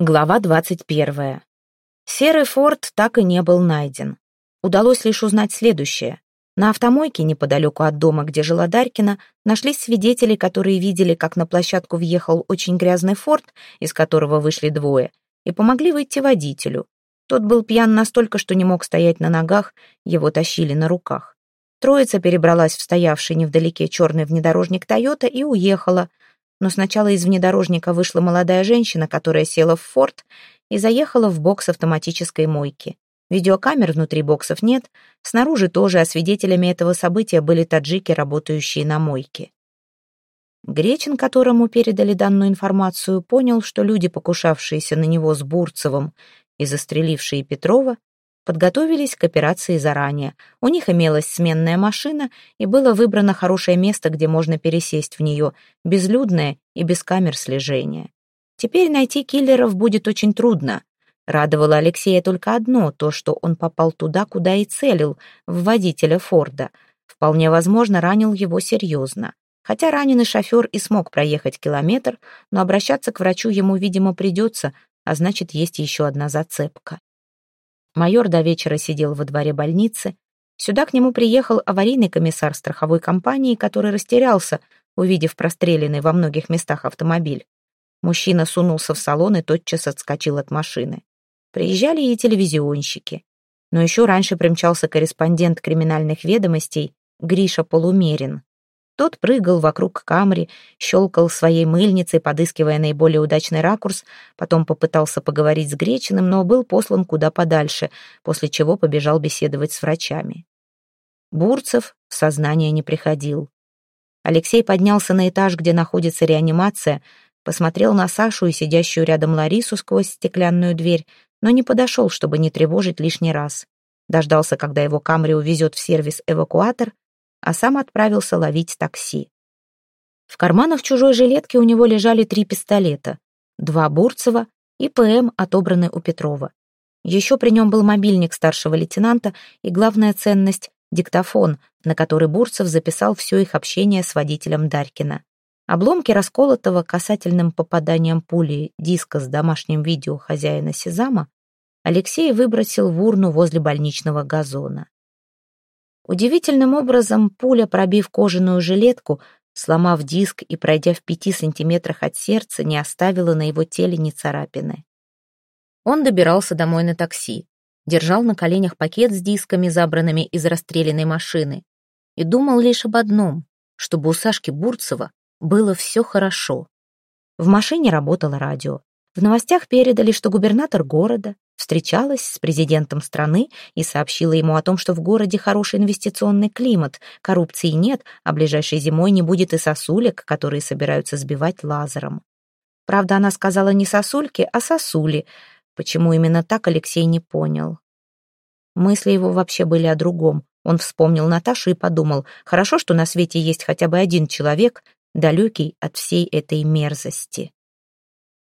Глава двадцать первая. Серый форт так и не был найден. Удалось лишь узнать следующее. На автомойке неподалеку от дома, где жила Дарькина, нашлись свидетели, которые видели, как на площадку въехал очень грязный форт, из которого вышли двое, и помогли выйти водителю. Тот был пьян настолько, что не мог стоять на ногах, его тащили на руках. Троица перебралась в стоявший невдалеке черный внедорожник «Тойота» и уехала, но сначала из внедорожника вышла молодая женщина, которая села в форт и заехала в бокс автоматической мойки. Видеокамер внутри боксов нет, снаружи тоже, а свидетелями этого события были таджики, работающие на мойке. Гречин, которому передали данную информацию, понял, что люди, покушавшиеся на него с Бурцевым и застрелившие Петрова, подготовились к операции заранее. У них имелась сменная машина, и было выбрано хорошее место, где можно пересесть в нее, безлюдное и без камер слежения. Теперь найти киллеров будет очень трудно. Радовало Алексея только одно, то, что он попал туда, куда и целил, в водителя Форда. Вполне возможно, ранил его серьезно. Хотя раненый шофер и смог проехать километр, но обращаться к врачу ему, видимо, придется, а значит, есть еще одна зацепка. Майор до вечера сидел во дворе больницы. Сюда к нему приехал аварийный комиссар страховой компании, который растерялся, увидев простреленный во многих местах автомобиль. Мужчина сунулся в салон и тотчас отскочил от машины. Приезжали и телевизионщики. Но еще раньше примчался корреспондент криминальных ведомостей Гриша Полумерин. Тот прыгал вокруг Камри, щелкал своей мыльницей, подыскивая наиболее удачный ракурс, потом попытался поговорить с Гречиным, но был послан куда подальше, после чего побежал беседовать с врачами. Бурцев в сознание не приходил. Алексей поднялся на этаж, где находится реанимация, посмотрел на Сашу и сидящую рядом Ларису сквозь стеклянную дверь, но не подошел, чтобы не тревожить лишний раз. Дождался, когда его Камри увезет в сервис эвакуатор, а сам отправился ловить такси. В карманах чужой жилетки у него лежали три пистолета, два Бурцева и ПМ, отобранный у Петрова. Еще при нем был мобильник старшего лейтенанта и главная ценность — диктофон, на который Бурцев записал все их общение с водителем Дарькина. Обломки расколотого касательным попаданием пули диска с домашним видео хозяина Сезама Алексей выбросил в урну возле больничного газона. Удивительным образом пуля, пробив кожаную жилетку, сломав диск и пройдя в пяти сантиметрах от сердца, не оставила на его теле ни царапины. Он добирался домой на такси, держал на коленях пакет с дисками, забранными из расстрелянной машины, и думал лишь об одном, чтобы у Сашки Бурцева было все хорошо. В машине работало радио. В новостях передали, что губернатор города встречалась с президентом страны и сообщила ему о том, что в городе хороший инвестиционный климат, коррупции нет, а ближайшей зимой не будет и сосулек, которые собираются сбивать лазером. Правда, она сказала не сосульки, а сосули. Почему именно так, Алексей не понял. Мысли его вообще были о другом. Он вспомнил Наташу и подумал, хорошо, что на свете есть хотя бы один человек, далекий от всей этой мерзости.